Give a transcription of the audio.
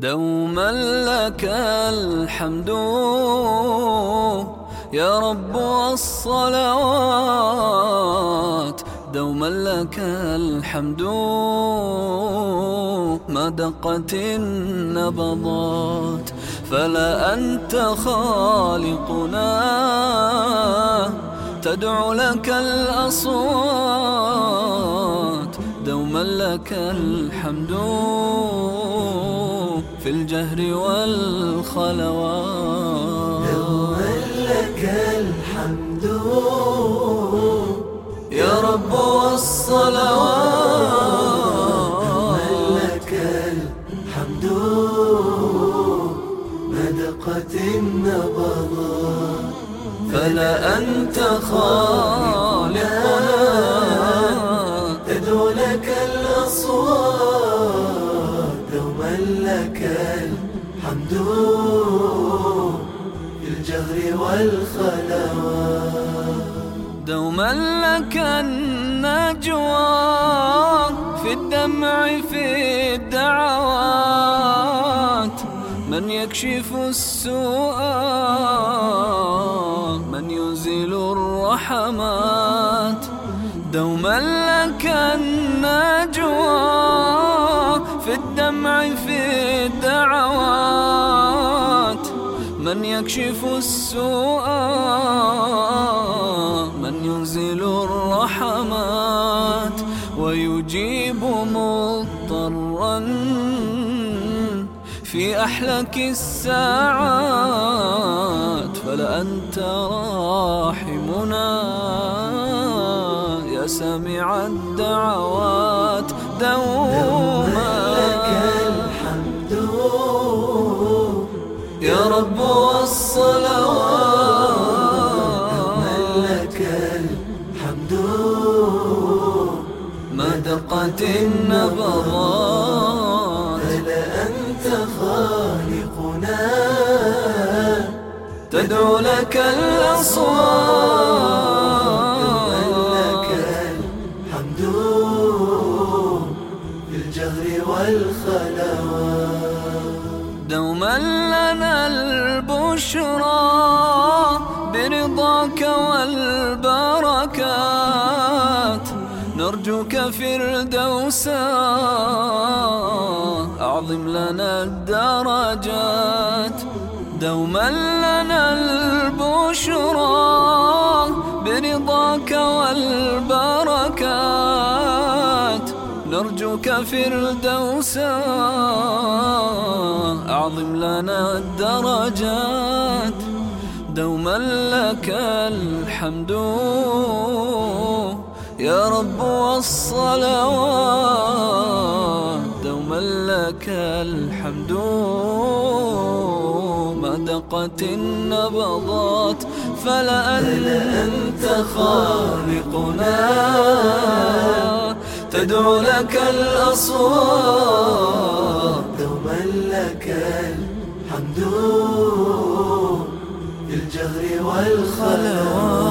دوما لك الحمد. يا رب والصلوات دوما لك الحمد. ما دقت النبضات فلا أنت خالقنا. تدعو لك الأصوات دوما لك الحمد في الجهر والخلوات دوما لك الحمد يا رب والصلوات دوما لك الحمد مدقت النبضات فلا أنت خالقنا لك الحمد في الجهر والخلوات دوما لك النجوى في الدمع في الدعوات. من يكشف السوء من يزيل الرحمات. دوما من يكشف السوء من ينزل الرحمات ويجيب مضطرا في أحلك الساعات. فلا أنت راحمنا يا سامع الدعوات. دوما دقت النبضات. فلا أنت خالقنا. تدعو لك الأصوات. لك الحمد في الجهر والخلوات. دوما لنا البشرى برضاك والبركات. نرجوك فردوسا أعظم لنا الدرجات. دوما لنا البشرى برضاك والبركات. نرجوك فردوسا أعظم لنا الدرجات. دوما لك الحمد. يا رب والصلوات دوما لك الحمد. ما دقت النبضات فلا أنت خالقنا. تدعو لك الأصوات دوما لك الحمد. في الجهر والخلوات